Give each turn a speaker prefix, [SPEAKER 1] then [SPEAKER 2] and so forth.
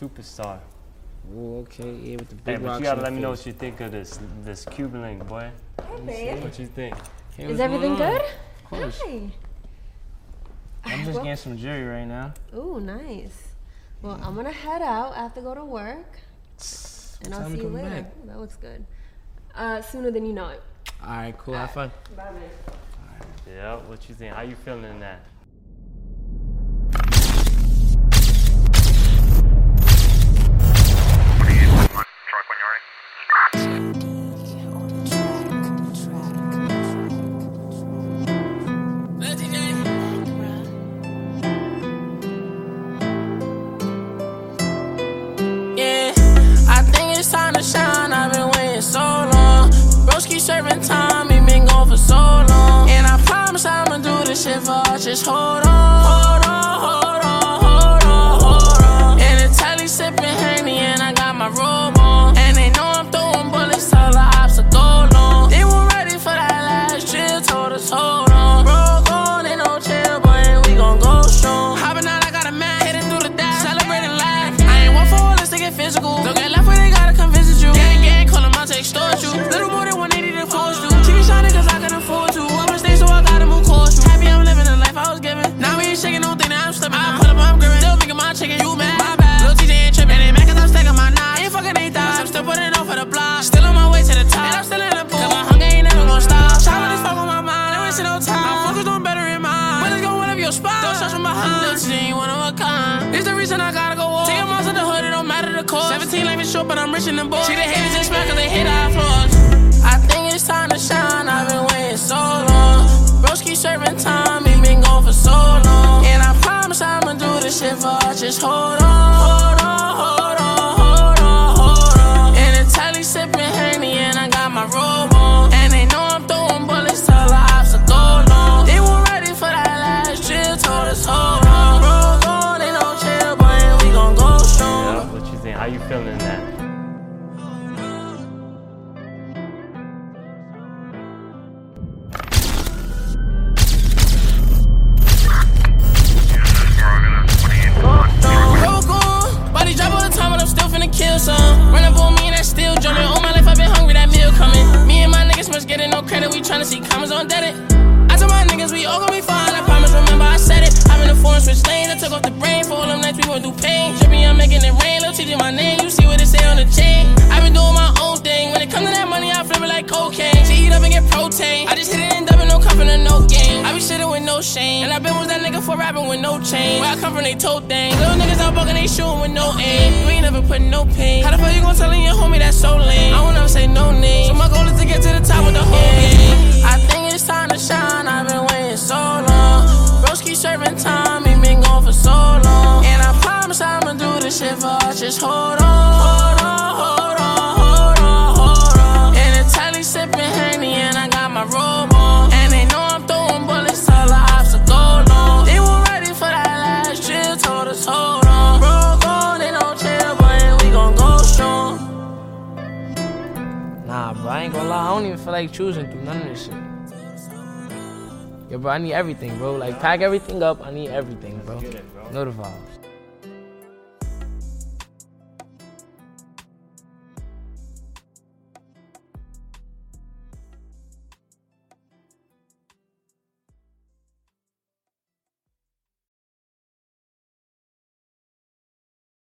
[SPEAKER 1] superstar.
[SPEAKER 2] Ooh, okay, yeah, with the
[SPEAKER 1] Hey,
[SPEAKER 2] big
[SPEAKER 1] but
[SPEAKER 2] rocks
[SPEAKER 1] you gotta let
[SPEAKER 2] the
[SPEAKER 1] me know what you think of this this Cuban link, boy.
[SPEAKER 3] Hey, babe.
[SPEAKER 1] What you think?
[SPEAKER 2] Hey,
[SPEAKER 3] Is everything good?
[SPEAKER 2] Of course.
[SPEAKER 3] Hi.
[SPEAKER 2] I'm just
[SPEAKER 3] Well-
[SPEAKER 2] getting some jewelry right now.
[SPEAKER 3] Ooh, nice. Well, I'm gonna head out. I have to go to work, and I'll see
[SPEAKER 2] you
[SPEAKER 3] you later.
[SPEAKER 2] back?
[SPEAKER 3] Ooh, that looks good. Uh, sooner than you know it.
[SPEAKER 2] All right, cool. Have fun.
[SPEAKER 3] Bye, man.
[SPEAKER 1] Yeah, what you think? How you feeling in that?
[SPEAKER 4] This us. Just hold on, your spot. Don't shots from behind. TJ ain't one of a kind. It's the reason I gotta go off. Take 'em out to the hood, it don't matter the cost. 17 life is short, but I'm rich in the board. See the haters just smack cause they hit our flaws. I think it's time to shine. I've been waiting so long. Broski serving time, he been gone for so long. And I promise I'ma do this shit for us. Just hold on, tryna see commas on Reddit. I told my niggas we all gon' be fine, I promise, remember I said it. I'm in the foreign switch lanes, I took off the brain for all them nights we went through pain. Dripping, I'm making it rain, little TJ my name, you see what it say on the chain. i been doing my own thing, when it comes to that money, I flip it like cocaine. She eat up and get protein, I just hit it and dub it, no cuffing or no game. I be shitting with no shame, and I been with that nigga for rapping with no chain. Where I come from, they told thing. Little niggas out bugging, they shooting with no aim. You ain't never put no pain. How the fuck you gon' tell your homie that's so lame? I won't never say no name. So my goal is to get to the top Just hold on, hold on, hold on, hold on, hold on. And the telly sipping Henny, and I got my robe on. And they know I'm throwing bullets till the ops are go long. They weren't ready for that last drill, told us hold on. Broke on, ain't no chill, but we gon' go strong.
[SPEAKER 2] Nah, bro, I ain't gonna lie. I don't even feel like choosing through none of this shit. Yo, bro, I need everything, bro. Like, pack everything up. I need everything, bro.
[SPEAKER 1] Bro.
[SPEAKER 2] Know the vibes.